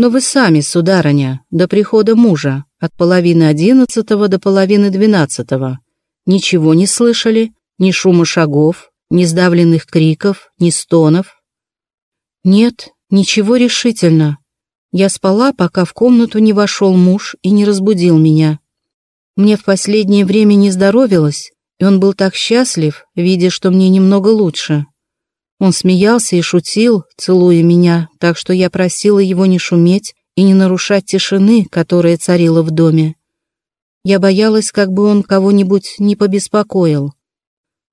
Но вы сами, сударыня, до прихода мужа, от половины одиннадцатого до половины двенадцатого, ничего не слышали, ни шума шагов, ни сдавленных криков, ни стонов? Нет, ничего решительно. Я спала, пока в комнату не вошел муж и не разбудил меня. Мне в последнее время не здоровилось, и он был так счастлив, видя, что мне немного лучше. Он смеялся и шутил, целуя меня, так что я просила его не шуметь и не нарушать тишины, которая царила в доме. Я боялась, как бы он кого-нибудь не побеспокоил.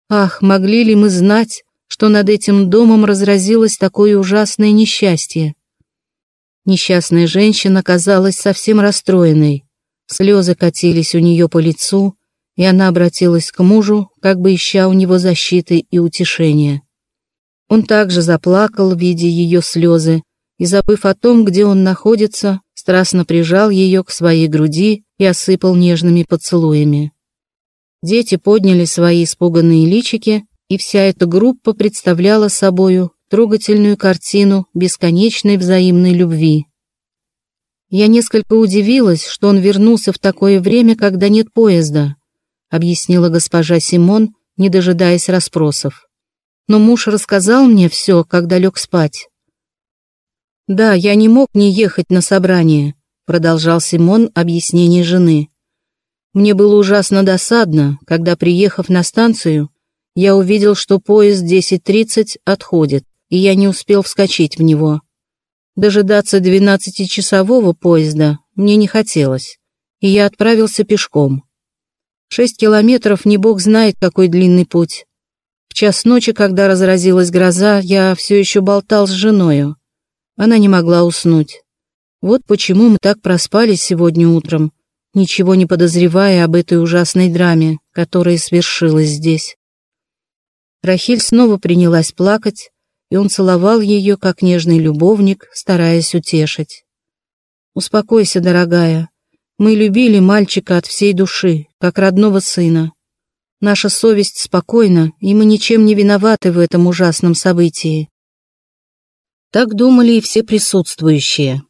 Ах, могли ли мы знать, что над этим домом разразилось такое ужасное несчастье? Несчастная женщина казалась совсем расстроенной. Слезы катились у нее по лицу, и она обратилась к мужу, как бы ища у него защиты и утешения. Он также заплакал, видя ее слезы, и, забыв о том, где он находится, страстно прижал ее к своей груди и осыпал нежными поцелуями. Дети подняли свои испуганные личики, и вся эта группа представляла собою трогательную картину бесконечной взаимной любви. Я несколько удивилась, что он вернулся в такое время, когда нет поезда, объяснила госпожа Симон, не дожидаясь расспросов но муж рассказал мне все, когда лег спать. «Да, я не мог не ехать на собрание», — продолжал Симон объяснение жены. «Мне было ужасно досадно, когда, приехав на станцию, я увидел, что поезд 10.30 отходит, и я не успел вскочить в него. Дожидаться двенадцатичасового поезда мне не хотелось, и я отправился пешком. Шесть километров не бог знает, какой длинный путь час ночи, когда разразилась гроза, я все еще болтал с женою. Она не могла уснуть. Вот почему мы так проспали сегодня утром, ничего не подозревая об этой ужасной драме, которая свершилась здесь. Рахиль снова принялась плакать, и он целовал ее, как нежный любовник, стараясь утешить. «Успокойся, дорогая. Мы любили мальчика от всей души, как родного сына. Наша совесть спокойна, и мы ничем не виноваты в этом ужасном событии. Так думали и все присутствующие.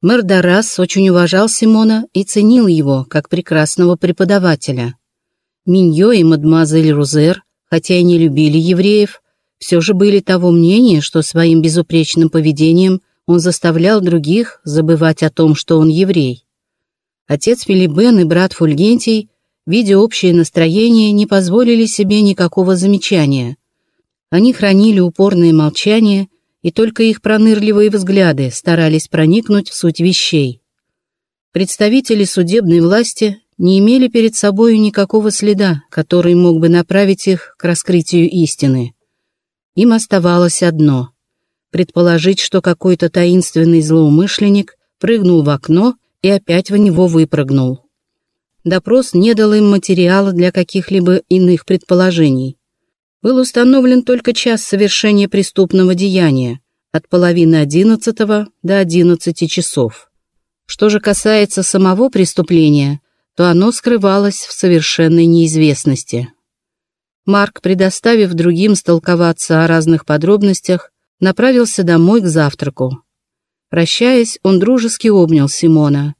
Мэр Дарас очень уважал Симона и ценил его как прекрасного преподавателя. Миньо и мадемуазель Рузер, хотя и не любили евреев, все же были того мнения, что своим безупречным поведением он заставлял других забывать о том, что он еврей. Отец Филибен и брат Фульгентий видя общее настроение, не позволили себе никакого замечания. Они хранили упорное молчание, и только их пронырливые взгляды старались проникнуть в суть вещей. Представители судебной власти не имели перед собой никакого следа, который мог бы направить их к раскрытию истины. Им оставалось одно — предположить, что какой-то таинственный злоумышленник прыгнул в окно и опять в него выпрыгнул. Допрос не дал им материала для каких-либо иных предположений. Был установлен только час совершения преступного деяния, от половины одиннадцатого до одиннадцати часов. Что же касается самого преступления, то оно скрывалось в совершенной неизвестности. Марк, предоставив другим столковаться о разных подробностях, направился домой к завтраку. Прощаясь, он дружески обнял Симона.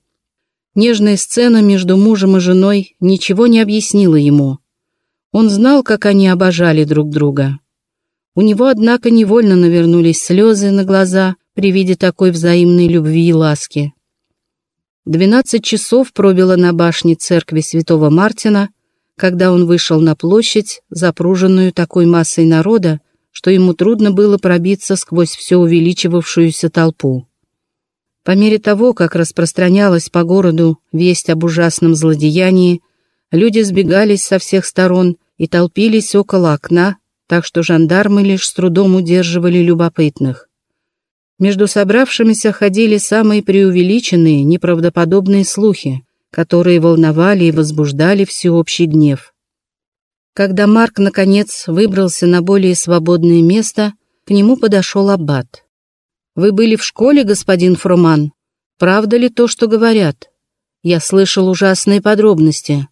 Нежная сцена между мужем и женой ничего не объяснила ему. Он знал, как они обожали друг друга. У него, однако, невольно навернулись слезы на глаза при виде такой взаимной любви и ласки. Двенадцать часов пробило на башне церкви святого Мартина, когда он вышел на площадь, запруженную такой массой народа, что ему трудно было пробиться сквозь все увеличивавшуюся толпу. По мере того, как распространялась по городу весть об ужасном злодеянии, люди сбегались со всех сторон и толпились около окна, так что жандармы лишь с трудом удерживали любопытных. Между собравшимися ходили самые преувеличенные, неправдоподобные слухи, которые волновали и возбуждали всеобщий гнев. Когда Марк, наконец, выбрался на более свободное место, к нему подошел аббат. Вы были в школе, господин Фруман? Правда ли то, что говорят? Я слышал ужасные подробности.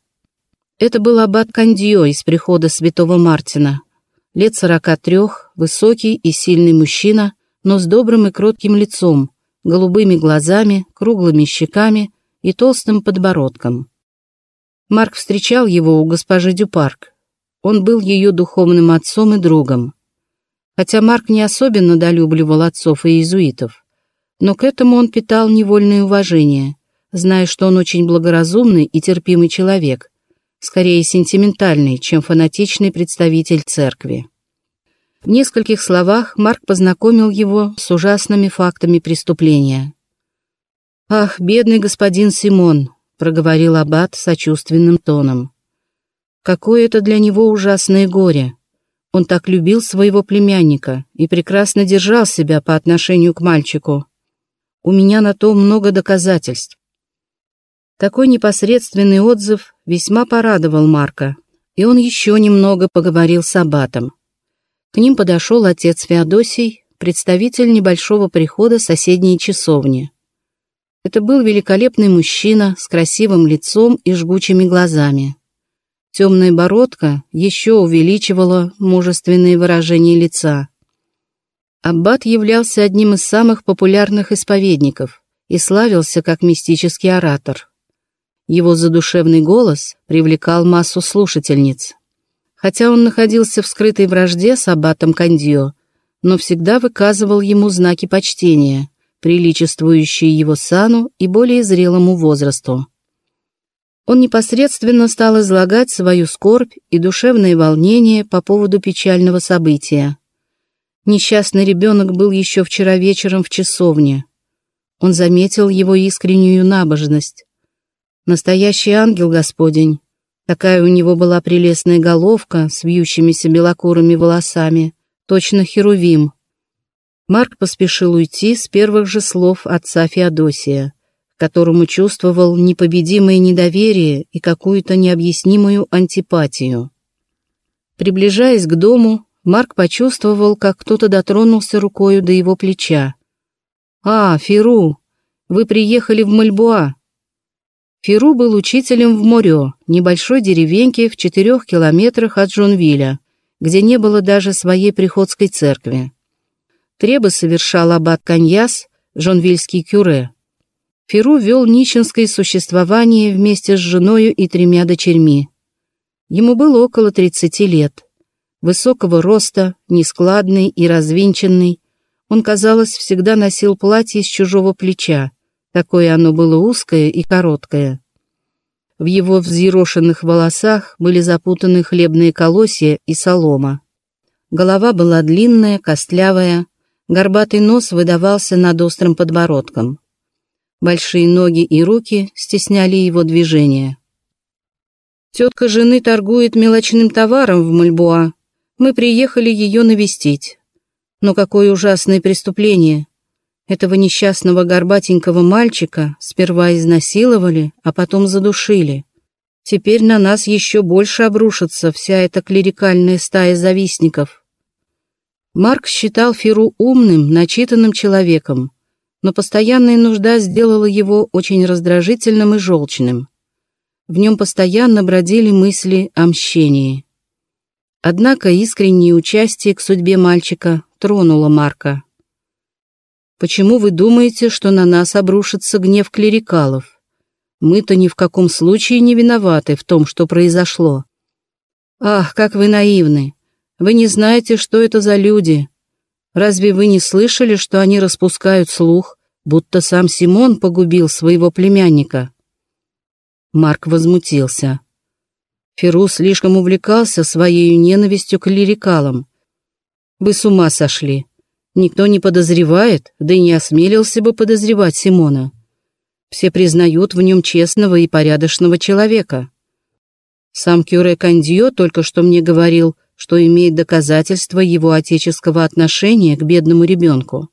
Это был аббат Кандио из прихода святого Мартина. Лет сорока трех, высокий и сильный мужчина, но с добрым и кротким лицом, голубыми глазами, круглыми щеками и толстым подбородком. Марк встречал его у госпожи Дюпарк. Он был ее духовным отцом и другом. Хотя Марк не особенно долюбливал отцов и иезуитов, но к этому он питал невольное уважение, зная, что он очень благоразумный и терпимый человек, скорее сентиментальный, чем фанатичный представитель церкви. В нескольких словах Марк познакомил его с ужасными фактами преступления. «Ах, бедный господин Симон!» проговорил Аббат сочувственным тоном. Какое это для него ужасное горе! Он так любил своего племянника и прекрасно держал себя по отношению к мальчику. У меня на то много доказательств. Такой непосредственный отзыв весьма порадовал Марка, и он еще немного поговорил с Аббатом. К ним подошел отец Феодосий, представитель небольшого прихода соседней часовни. Это был великолепный мужчина с красивым лицом и жгучими глазами. Темная бородка еще увеличивала мужественные выражения лица. Аббат являлся одним из самых популярных исповедников и славился как мистический оратор. Его задушевный голос привлекал массу слушательниц. Хотя он находился в скрытой вражде с аббатом Кандио, но всегда выказывал ему знаки почтения – приличествующие его сану и более зрелому возрасту. Он непосредственно стал излагать свою скорбь и душевное волнение по поводу печального события. Несчастный ребенок был еще вчера вечером в часовне. Он заметил его искреннюю набожность. Настоящий ангел Господень. Такая у него была прелестная головка с вьющимися белокурыми волосами, точно херувим. Марк поспешил уйти с первых же слов отца Феодосия, которому чувствовал непобедимое недоверие и какую-то необъяснимую антипатию. Приближаясь к дому, Марк почувствовал, как кто-то дотронулся рукою до его плеча. «А, Феру, вы приехали в Мальбуа». Феру был учителем в Морё, небольшой деревеньке в четырех километрах от Жонвиля, где не было даже своей приходской церкви. Требы совершал аббат Каньяс, жонвильский кюре. Феру вел нищенское существование вместе с женою и тремя дочерьми. Ему было около 30 лет. Высокого роста, нескладный и развинченный, он, казалось, всегда носил платье с чужого плеча, такое оно было узкое и короткое. В его взъерошенных волосах были запутаны хлебные колосья и солома. Голова была длинная, костлявая, Горбатый нос выдавался над острым подбородком. Большие ноги и руки стесняли его движения. «Тетка жены торгует мелочным товаром в Мальбуа. Мы приехали ее навестить. Но какое ужасное преступление! Этого несчастного горбатенького мальчика сперва изнасиловали, а потом задушили. Теперь на нас еще больше обрушится вся эта клерикальная стая завистников. Марк считал Феру умным, начитанным человеком, но постоянная нужда сделала его очень раздражительным и желчным. В нем постоянно бродили мысли о мщении. Однако искреннее участие к судьбе мальчика тронуло Марка. «Почему вы думаете, что на нас обрушится гнев клерикалов? Мы-то ни в каком случае не виноваты в том, что произошло. Ах, как вы наивны! Вы не знаете, что это за люди. Разве вы не слышали, что они распускают слух, будто сам Симон погубил своего племянника?» Марк возмутился. Феру слишком увлекался своей ненавистью к лирикалам. «Вы с ума сошли. Никто не подозревает, да и не осмелился бы подозревать Симона. Все признают в нем честного и порядочного человека. Сам Кюре Кандио только что мне говорил, что имеет доказательства его отеческого отношения к бедному ребенку.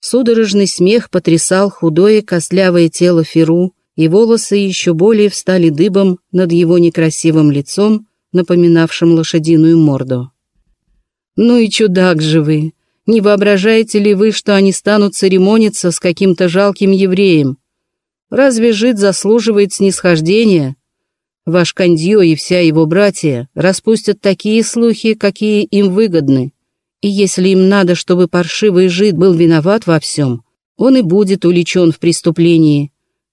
Судорожный смех потрясал худое костлявое тело Феру, и волосы еще более встали дыбом над его некрасивым лицом, напоминавшим лошадиную морду. «Ну и чудак же вы! Не воображаете ли вы, что они станут церемониться с каким-то жалким евреем? Разве жид заслуживает снисхождения, Ваш Кандьё и вся его братья распустят такие слухи, какие им выгодны. И если им надо, чтобы паршивый жид был виноват во всем, Он и будет уличен в преступлении,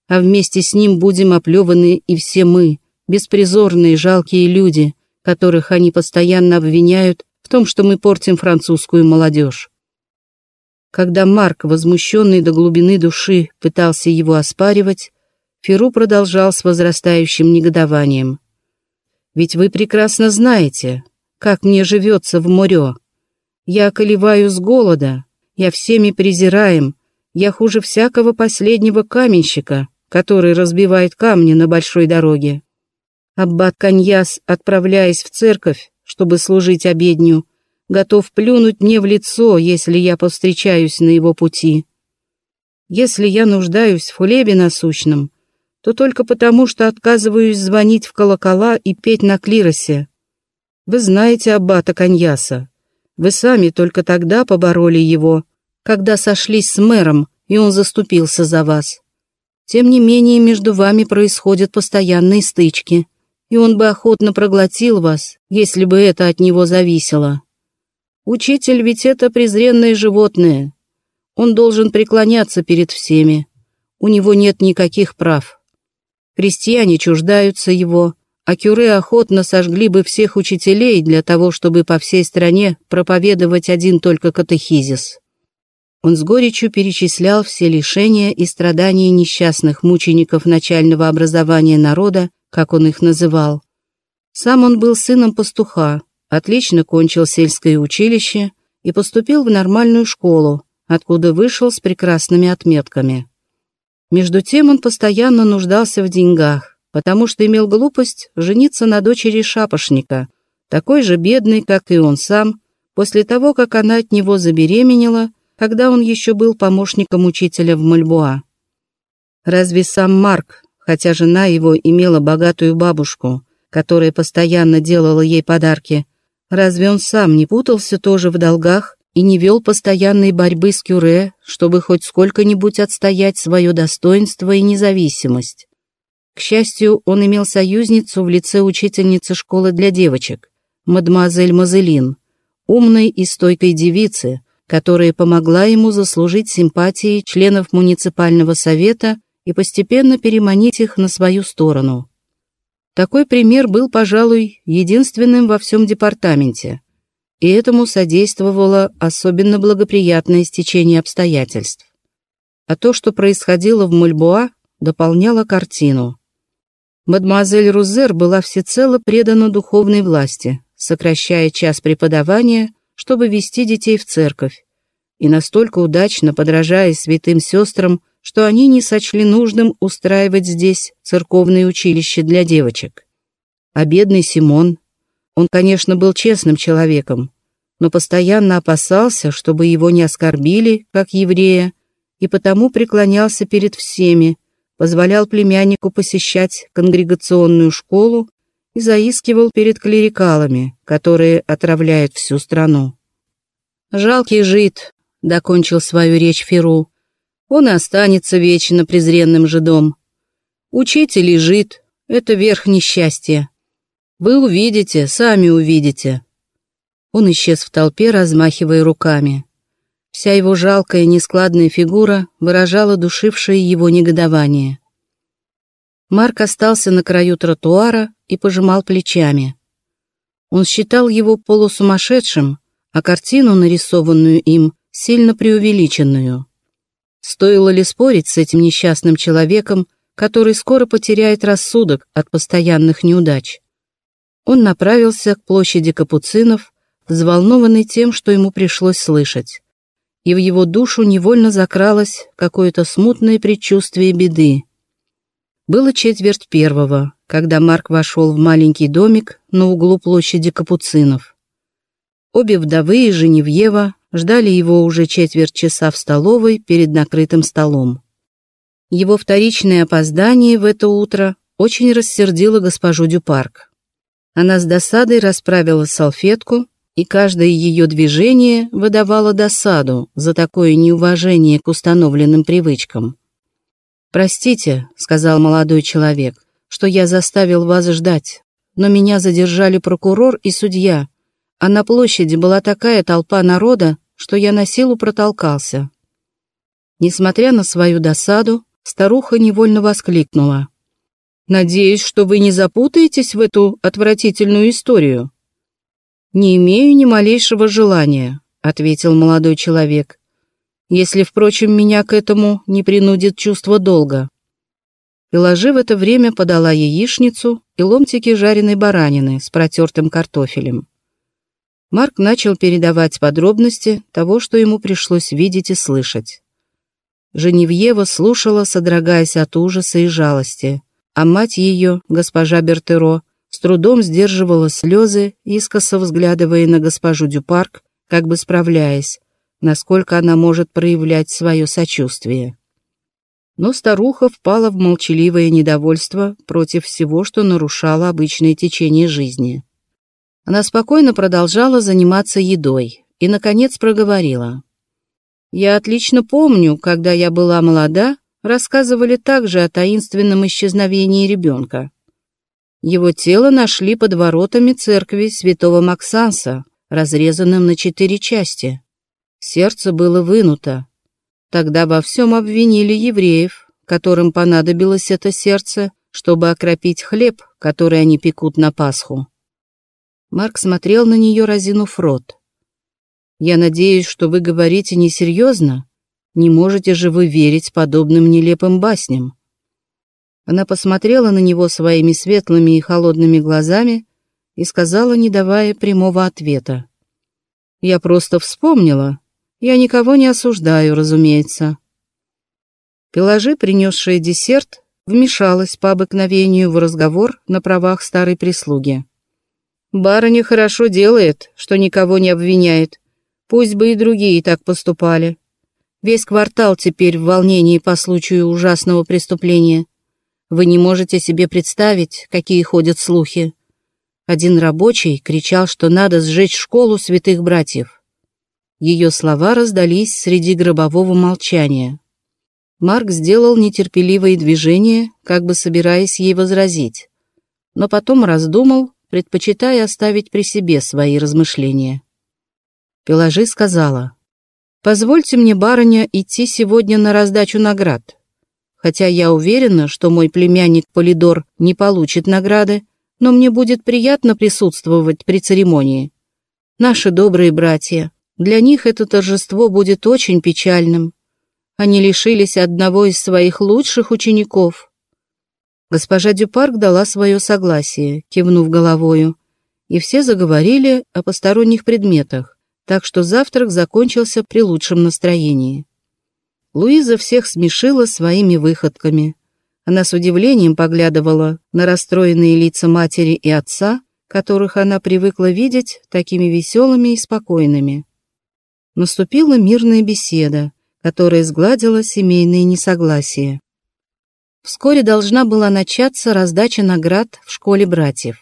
а вместе с ним будем оплеваны и все мы, беспризорные жалкие люди, которых они постоянно обвиняют в том, что мы портим французскую молодежь. Когда Марк, возмущенный до глубины души, пытался его оспаривать, Феру продолжал с возрастающим негодованием. «Ведь вы прекрасно знаете, как мне живется в море. Я околеваю с голода, я всеми презираем, я хуже всякого последнего каменщика, который разбивает камни на большой дороге. Аббат Каньяс, отправляясь в церковь, чтобы служить обедню, готов плюнуть мне в лицо, если я повстречаюсь на его пути. Если я нуждаюсь в хлебе насущном, то только потому, что отказываюсь звонить в колокола и петь на клиросе. Вы знаете аббата Каньяса. Вы сами только тогда побороли его, когда сошлись с мэром, и он заступился за вас. Тем не менее, между вами происходят постоянные стычки, и он бы охотно проглотил вас, если бы это от него зависело. Учитель ведь это презренное животное. Он должен преклоняться перед всеми. У него нет никаких прав. Крестьяне чуждаются его, а кюре охотно сожгли бы всех учителей для того, чтобы по всей стране проповедовать один только катехизис. Он с горечью перечислял все лишения и страдания несчастных мучеников начального образования народа, как он их называл. Сам он был сыном пастуха, отлично кончил сельское училище и поступил в нормальную школу, откуда вышел с прекрасными отметками. Между тем он постоянно нуждался в деньгах, потому что имел глупость жениться на дочери шапошника, такой же бедной, как и он сам, после того, как она от него забеременела – когда он еще был помощником учителя в Мальбуа. Разве сам Марк, хотя жена его имела богатую бабушку, которая постоянно делала ей подарки, разве он сам не путался тоже в долгах и не вел постоянной борьбы с Кюре, чтобы хоть сколько-нибудь отстоять свое достоинство и независимость? К счастью, он имел союзницу в лице учительницы школы для девочек, мадемуазель Мазелин, умной и стойкой девицы, которая помогла ему заслужить симпатии членов муниципального совета и постепенно переманить их на свою сторону. Такой пример был, пожалуй, единственным во всем департаменте, и этому содействовало особенно благоприятное стечение обстоятельств. А то, что происходило в Мульбуа, дополняло картину. Мадемуазель Рузер была всецело предана духовной власти, сокращая час преподавания – чтобы вести детей в церковь, и настолько удачно подражая святым сестрам, что они не сочли нужным устраивать здесь церковное училище для девочек. А бедный Симон, он, конечно, был честным человеком, но постоянно опасался, чтобы его не оскорбили, как еврея, и потому преклонялся перед всеми, позволял племяннику посещать конгрегационную школу и заискивал перед клерикалами, которые отравляют всю страну. «Жалкий жид», — докончил свою речь Феру, — «он и останется вечно презренным жидом. Учитель и жид — это верх несчастья. Вы увидите, сами увидите». Он исчез в толпе, размахивая руками. Вся его жалкая, нескладная фигура выражала душившее его негодование. Марк остался на краю тротуара и пожимал плечами. Он считал его полусумасшедшим, а картину, нарисованную им, сильно преувеличенную. Стоило ли спорить с этим несчастным человеком, который скоро потеряет рассудок от постоянных неудач? Он направился к площади Капуцинов, взволнованный тем, что ему пришлось слышать. И в его душу невольно закралось какое-то смутное предчувствие беды. Было четверть первого, когда Марк вошел в маленький домик на углу площади Капуцинов. Обе вдовы и Женевьева ждали его уже четверть часа в столовой перед накрытым столом. Его вторичное опоздание в это утро очень рассердило госпожу Дюпарк. Она с досадой расправила салфетку, и каждое ее движение выдавало досаду за такое неуважение к установленным привычкам. «Простите», — сказал молодой человек, — «что я заставил вас ждать, но меня задержали прокурор и судья, а на площади была такая толпа народа, что я на силу протолкался». Несмотря на свою досаду, старуха невольно воскликнула. «Надеюсь, что вы не запутаетесь в эту отвратительную историю». «Не имею ни малейшего желания», — ответил молодой человек. «Если, впрочем, меня к этому не принудит чувство долга». Пеложи в это время подала яичницу и ломтики жареной баранины с протертым картофелем. Марк начал передавать подробности того, что ему пришлось видеть и слышать. Женевьева слушала, содрогаясь от ужаса и жалости, а мать ее, госпожа Бертеро, с трудом сдерживала слезы, искоса взглядывая на госпожу Дюпарк, как бы справляясь, насколько она может проявлять свое сочувствие. Но старуха впала в молчаливое недовольство против всего, что нарушало обычное течение жизни. Она спокойно продолжала заниматься едой и, наконец, проговорила. Я отлично помню, когда я была молода, рассказывали также о таинственном исчезновении ребенка. Его тело нашли под воротами церкви святого Максанса, разрезанным на четыре части. Сердце было вынуто. Тогда во всем обвинили евреев, которым понадобилось это сердце, чтобы окропить хлеб, который они пекут на Пасху. Марк смотрел на нее, разинув рот. Я надеюсь, что вы говорите несерьезно. Не можете же вы верить подобным нелепым басням. Она посмотрела на него своими светлыми и холодными глазами и сказала, не давая прямого ответа. «Я просто вспомнила. Я никого не осуждаю, разумеется». Пеложи, принесшая десерт, вмешалась по обыкновению в разговор на правах старой прислуги. «Барыня хорошо делает, что никого не обвиняет. Пусть бы и другие так поступали. Весь квартал теперь в волнении по случаю ужасного преступления. Вы не можете себе представить, какие ходят слухи. Один рабочий кричал, что надо сжечь школу святых братьев. Ее слова раздались среди гробового молчания. Марк сделал нетерпеливые движения, как бы собираясь ей возразить, но потом раздумал, предпочитая оставить при себе свои размышления. Пеложи сказала, «Позвольте мне, барыня, идти сегодня на раздачу наград. Хотя я уверена, что мой племянник Полидор не получит награды, но мне будет приятно присутствовать при церемонии. Наши добрые братья, для них это торжество будет очень печальным. Они лишились одного из своих лучших учеников». Госпожа Дюпарк дала свое согласие, кивнув головою, и все заговорили о посторонних предметах так что завтрак закончился при лучшем настроении. Луиза всех смешила своими выходками. Она с удивлением поглядывала на расстроенные лица матери и отца, которых она привыкла видеть такими веселыми и спокойными. Наступила мирная беседа, которая сгладила семейные несогласия. Вскоре должна была начаться раздача наград в школе братьев.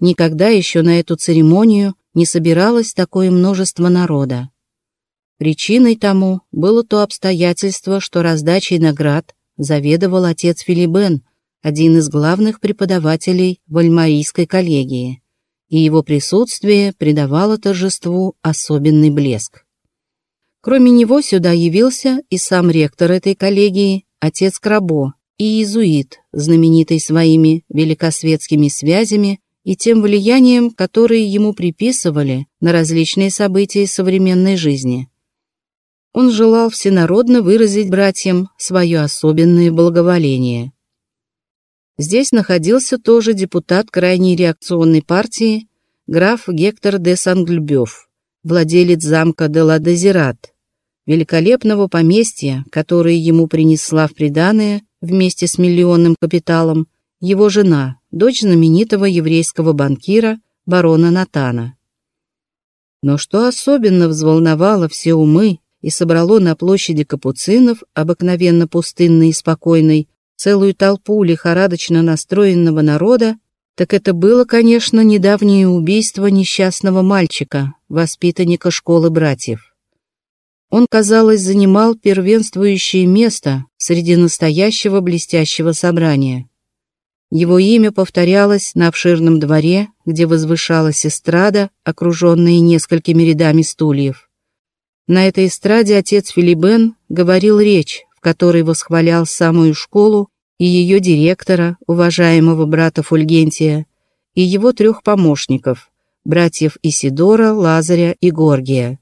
Никогда еще на эту церемонию не собиралось такое множество народа. Причиной тому было то обстоятельство, что раздачей наград заведовал отец Филибен, один из главных преподавателей Вальмарийской коллегии, и его присутствие придавало торжеству особенный блеск. Кроме него сюда явился и сам ректор этой коллегии, отец Крабо, и иезуит, знаменитый своими великосветскими связями и тем влиянием, которое ему приписывали на различные события современной жизни. Он желал всенародно выразить братьям свое особенное благоволение. Здесь находился тоже депутат крайней реакционной партии, граф Гектор де Санглюбев, владелец замка де ла Дезират, великолепного поместья, которое ему принесла в приданое вместе с миллионным капиталом его жена, дочь знаменитого еврейского банкира барона Натана. Но что особенно взволновало все умы и собрало на площади капуцинов, обыкновенно пустынной и спокойной, целую толпу лихорадочно настроенного народа, так это было, конечно, недавнее убийство несчастного мальчика, воспитанника школы братьев. Он, казалось, занимал первенствующее место среди настоящего блестящего собрания. Его имя повторялось на обширном дворе, где возвышалась эстрада, окруженная несколькими рядами стульев. На этой эстраде отец Филибен говорил речь, в которой восхвалял самую школу и ее директора, уважаемого брата Фульгентия, и его трех помощников, братьев Исидора, Лазаря и Горгия.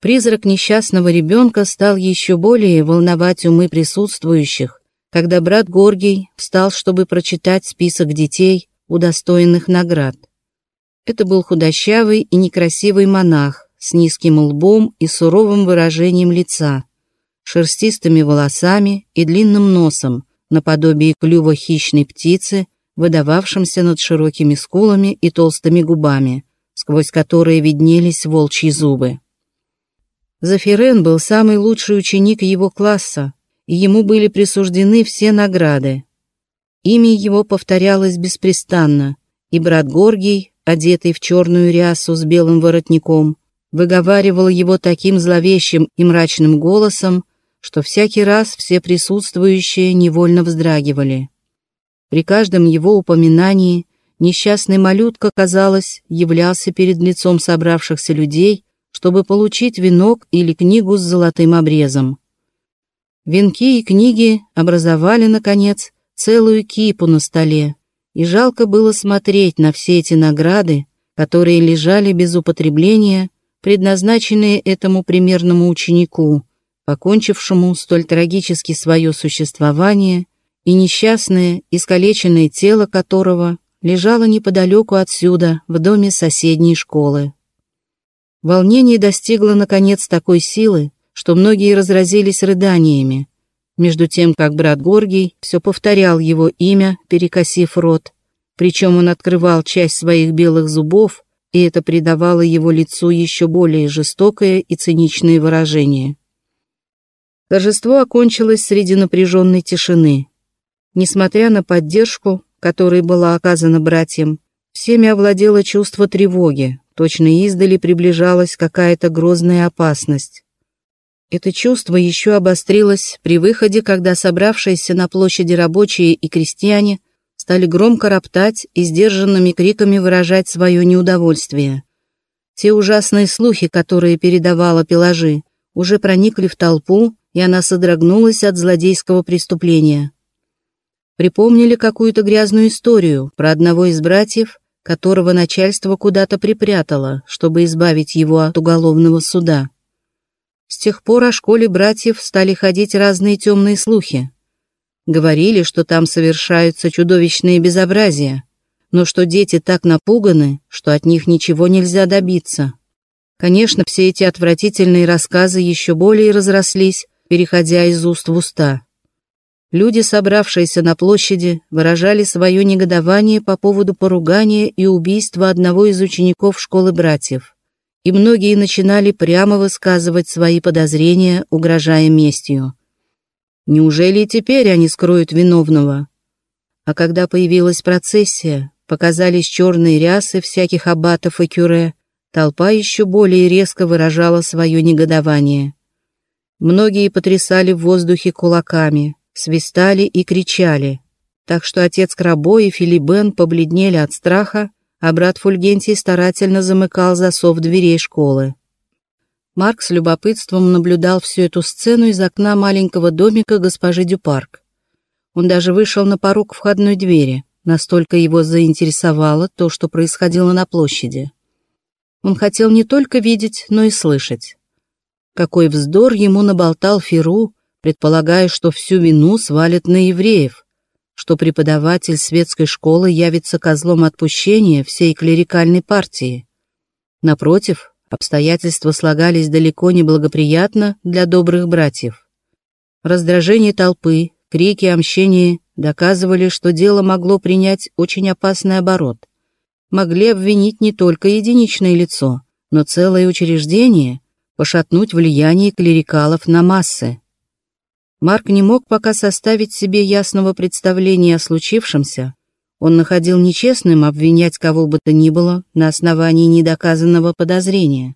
Призрак несчастного ребенка стал еще более волновать умы присутствующих, когда брат Горгий встал, чтобы прочитать список детей, удостоенных наград. Это был худощавый и некрасивый монах с низким лбом и суровым выражением лица, шерстистыми волосами и длинным носом, наподобие клюва хищной птицы, выдававшимся над широкими скулами и толстыми губами, сквозь которые виднелись волчьи зубы. Зафирен был самый лучший ученик его класса, и ему были присуждены все награды. Имя его повторялось беспрестанно, и брат Горгий, одетый в черную рясу с белым воротником, выговаривал его таким зловещим и мрачным голосом, что всякий раз все присутствующие невольно вздрагивали. При каждом его упоминании несчастный малютка, казалось, являлся перед лицом собравшихся людей, чтобы получить венок или книгу с золотым обрезом. Венки и книги образовали, наконец, целую кипу на столе, и жалко было смотреть на все эти награды, которые лежали без употребления, предназначенные этому примерному ученику, покончившему столь трагически свое существование, и несчастное, искалеченное тело которого лежало неподалеку отсюда, в доме соседней школы. Волнение достигло, наконец, такой силы, что многие разразились рыданиями, между тем, как брат Горгий все повторял его имя, перекосив рот, причем он открывал часть своих белых зубов, и это придавало его лицу еще более жестокое и циничное выражение. Торжество окончилось среди напряженной тишины. Несмотря на поддержку, которой была оказана братьям, всеми овладело чувство тревоги, точно издали приближалась какая-то грозная опасность. Это чувство еще обострилось при выходе, когда собравшиеся на площади рабочие и крестьяне стали громко роптать и сдержанными криками выражать свое неудовольствие. Те ужасные слухи, которые передавала Пеложи, уже проникли в толпу, и она содрогнулась от злодейского преступления. Припомнили какую-то грязную историю про одного из братьев, которого начальство куда-то припрятало, чтобы избавить его от уголовного суда. С тех пор о школе братьев стали ходить разные темные слухи. Говорили, что там совершаются чудовищные безобразия, но что дети так напуганы, что от них ничего нельзя добиться. Конечно, все эти отвратительные рассказы еще более разрослись, переходя из уст в уста. Люди, собравшиеся на площади, выражали свое негодование по поводу поругания и убийства одного из учеников школы братьев и многие начинали прямо высказывать свои подозрения, угрожая местью. Неужели и теперь они скроют виновного? А когда появилась процессия, показались черные рясы всяких аббатов и кюре, толпа еще более резко выражала свое негодование. Многие потрясали в воздухе кулаками, свистали и кричали, так что отец Крабо и Филибен побледнели от страха а брат Фульгентий старательно замыкал засов дверей школы. Марк с любопытством наблюдал всю эту сцену из окна маленького домика госпожи Дюпарк. Он даже вышел на порог входной двери, настолько его заинтересовало то, что происходило на площади. Он хотел не только видеть, но и слышать. Какой вздор ему наболтал Феру, предполагая, что всю вину свалят на евреев, что преподаватель светской школы явится козлом отпущения всей клерикальной партии. Напротив, обстоятельства слагались далеко не благоприятно для добрых братьев. Раздражение толпы, крики о мщении доказывали, что дело могло принять очень опасный оборот. Могли обвинить не только единичное лицо, но целое учреждение, пошатнуть влияние клерикалов на массы. Марк не мог пока составить себе ясного представления о случившемся. Он находил нечестным обвинять кого бы то ни было на основании недоказанного подозрения.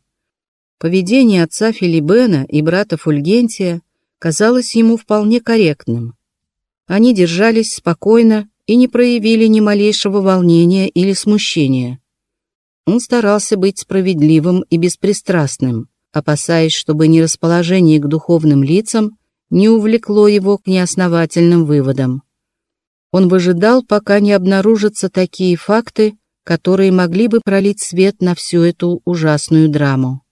Поведение отца Филибена и брата Фульгентия казалось ему вполне корректным. Они держались спокойно и не проявили ни малейшего волнения или смущения. Он старался быть справедливым и беспристрастным, опасаясь, чтобы нерасположение к духовным лицам не увлекло его к неосновательным выводам. Он выжидал, пока не обнаружатся такие факты, которые могли бы пролить свет на всю эту ужасную драму.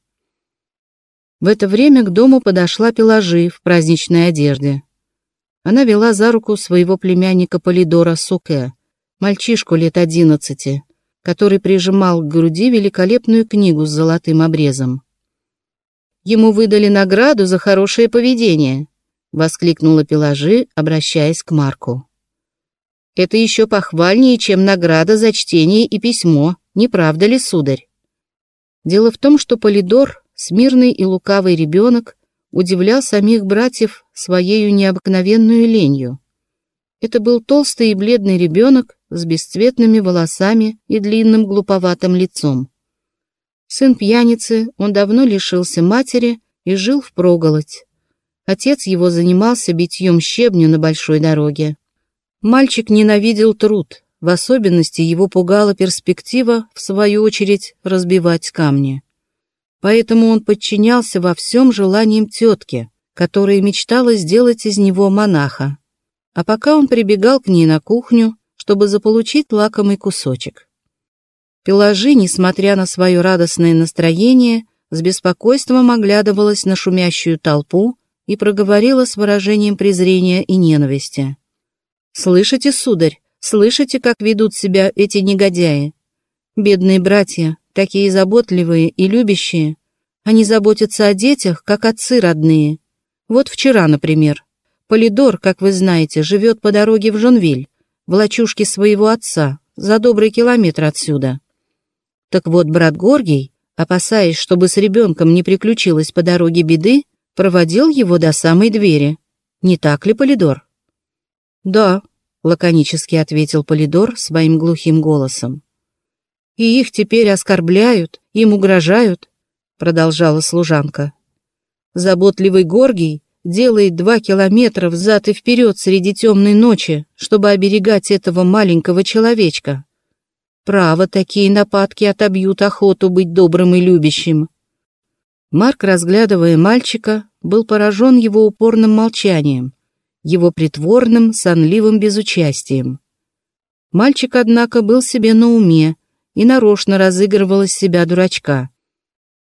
В это время к дому подошла Пеложи в праздничной одежде. Она вела за руку своего племянника Полидора Суке, мальчишку лет одиннадцати, который прижимал к груди великолепную книгу с золотым обрезом. «Ему выдали награду за хорошее поведение», — воскликнула Пеложи, обращаясь к Марку. Это еще похвальнее, чем награда за чтение и письмо, не правда ли, сударь? Дело в том, что Полидор, смирный и лукавый ребенок, удивлял самих братьев своею необыкновенную ленью. Это был толстый и бледный ребенок с бесцветными волосами и длинным глуповатым лицом. Сын пьяницы, он давно лишился матери и жил в проголодь. Отец его занимался битьем щебня на большой дороге. Мальчик ненавидел труд, в особенности его пугала перспектива, в свою очередь, разбивать камни. Поэтому он подчинялся во всем желаниям тетки, которая мечтала сделать из него монаха. А пока он прибегал к ней на кухню, чтобы заполучить лакомый кусочек. Пеложи, несмотря на свое радостное настроение, с беспокойством оглядывалась на шумящую толпу и проговорила с выражением презрения и ненависти. Слышите, сударь, слышите, как ведут себя эти негодяи? Бедные братья, такие заботливые и любящие. Они заботятся о детях, как отцы родные. Вот вчера, например. Полидор, как вы знаете, живет по дороге в Жонвиль, в лачушке своего отца, за добрый километр отсюда. Так вот, брат Горгий, опасаясь, чтобы с ребенком не приключилось по дороге беды, проводил его до самой двери. Не так ли, Полидор? «Да», — лаконически ответил Полидор своим глухим голосом. «И их теперь оскорбляют, им угрожают», — продолжала служанка. «Заботливый Горгий делает два километра взад и вперед среди темной ночи, чтобы оберегать этого маленького человечка. Право, такие нападки отобьют охоту быть добрым и любящим». Марк, разглядывая мальчика, был поражен его упорным молчанием, его притворным, сонливым безучастием. Мальчик, однако, был себе на уме и нарочно разыгрывал из себя дурачка.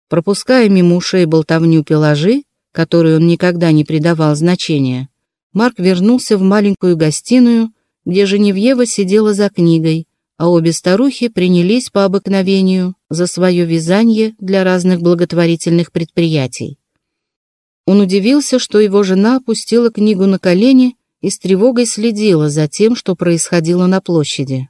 Пропуская мимо ушей болтовню пеложи, которой он никогда не придавал значения, Марк вернулся в маленькую гостиную, где Женевьева сидела за книгой, а обе старухи принялись по обыкновению за свое вязание для разных благотворительных предприятий. Он удивился, что его жена опустила книгу на колени и с тревогой следила за тем, что происходило на площади.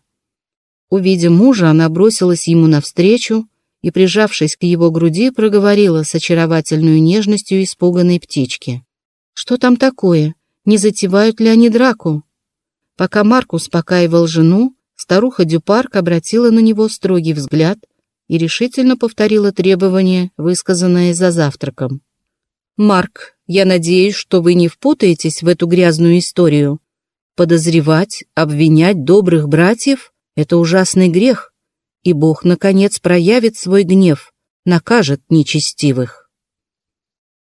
Увидев мужа, она бросилась ему навстречу и, прижавшись к его груди, проговорила с очаровательной нежностью испуганной птички. «Что там такое? Не затевают ли они драку?» Пока Марк успокаивал жену, старуха Дюпарк обратила на него строгий взгляд и решительно повторила требование, высказанное за завтраком. Марк, я надеюсь, что вы не впутаетесь в эту грязную историю. Подозревать, обвинять добрых братьев — это ужасный грех, и Бог, наконец, проявит свой гнев, накажет нечестивых.